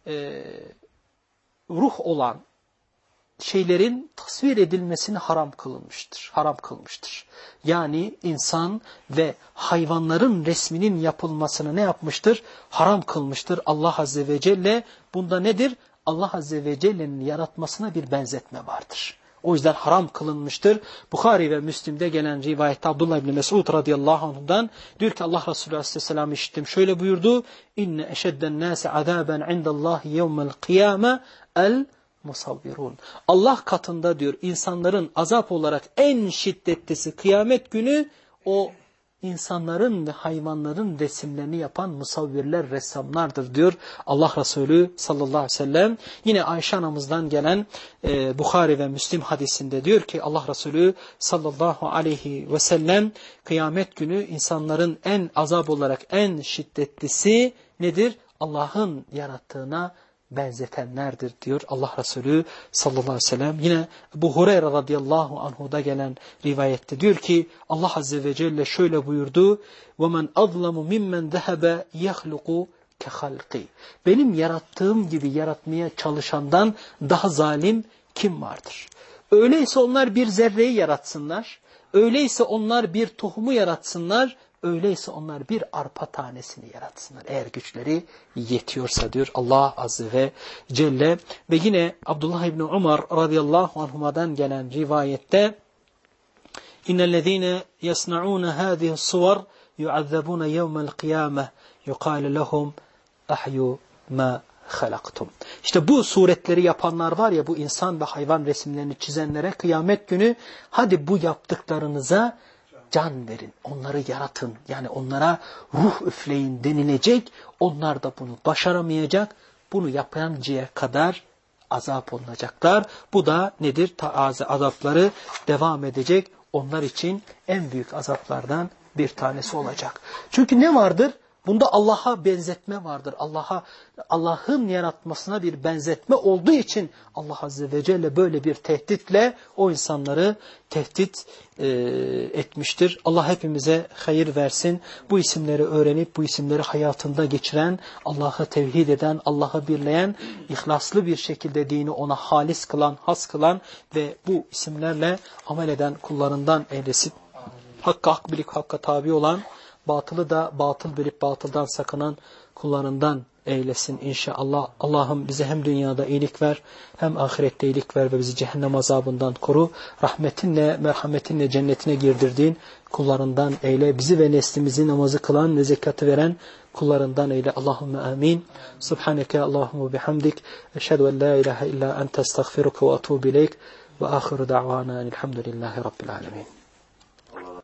e, ruh olan şeylerin tasvir edilmesini haram kılınmıştır. Haram kılmıştır. Yani insan ve hayvanların resminin yapılmasını ne yapmıştır? Haram kılmıştır Allah Azze ve Celle. Bunda nedir? Allah Azze ve Celle'nin yaratmasına bir benzetme vardır. O yüzden haram kılınmıştır. Bukhari ve Müslim'de gelen rivayette Abdullah İbni Mesud radıyallahu anh'dan diyor ki Allah Resulü aleyhisselam işittim. Şöyle buyurdu. İnne eşedden nâse azâben indallahi yevmel kıyâme el musavvirun. Allah katında diyor insanların azap olarak en şiddetlisi kıyamet günü o insanların ve hayvanların resimlerini yapan musavvirler, ressamlardır diyor Allah Resulü sallallahu aleyhi ve sellem. Yine Ayşe anamızdan gelen e, Bukhari ve Müslim hadisinde diyor ki Allah Resulü sallallahu aleyhi ve sellem kıyamet günü insanların en azap olarak en şiddetlisi nedir? Allah'ın yarattığına benzetenlerdir diyor Allah Resulü sallallahu aleyhi ve sellem. Yine bu Hureyre radıyallahu anhuda gelen rivayette diyor ki Allah azze ve celle şöyle buyurdu. وَمَنْ أَظْلَمُ مِمَّنْ ذَهَبَ يَخْلُقُ كَخَلْقِ Benim yarattığım gibi yaratmaya çalışandan daha zalim kim vardır? Öyleyse onlar bir zerreyi yaratsınlar. Öyleyse onlar bir tohumu yaratsınlar Öyleyse onlar bir arpa tanesini yaratsınlar. Eğer güçleri yetiyorsa diyor Allah Azze ve Celle. Ve yine Abdullah İbni Umar radıyallahu anhuma'dan gelen rivayette İnnellezîne yasna'ûne hâzihi suvar yu'azzabûne yevmel kıyâmeh yuqâle lehum ahyu ma halaktum. İşte bu suretleri yapanlar var ya bu insan ve hayvan resimlerini çizenlere kıyamet günü hadi bu yaptıklarınıza can verin. Onları yaratın. Yani onlara ruh üfleyin denilecek. Onlar da bunu başaramayacak. Bunu yapıncaya kadar azap olunacaklar. Bu da nedir? Taaze azapları devam edecek. Onlar için en büyük azaplardan bir tanesi olacak. Çünkü ne vardır? Bunda Allah'a benzetme vardır. Allah'a Allah'ın yaratmasına bir benzetme olduğu için Allah Azze ve Celle böyle bir tehditle o insanları tehdit e, etmiştir. Allah hepimize hayır versin. Bu isimleri öğrenip bu isimleri hayatında geçiren, Allah'ı tevhid eden, Allah'ı birleyen, ihlaslı bir şekilde dini ona halis kılan, has kılan ve bu isimlerle amel eden kullarından eylesin. Hakka hak bilip hakka tabi olan batılı da batıl bilip batıldan sakınan kullarından eylesin inşallah. Allah'ım bize hem dünyada iyilik ver hem ahirette iyilik ver ve bizi cehennem azabından koru. Rahmetinle, merhametinle cennetine girdirdiğin kullarından eyle. Bizi ve neslimizi namazı kılan ve zekatı veren kullarından eyle. Allahümme amin. Subhaneke Allahümme bihamdik. Eşhedü en la ilahe illa ente estağfiruka ve atubu ileyk. Ve ahiru da'vana elhamdülillahi rabbil alemin.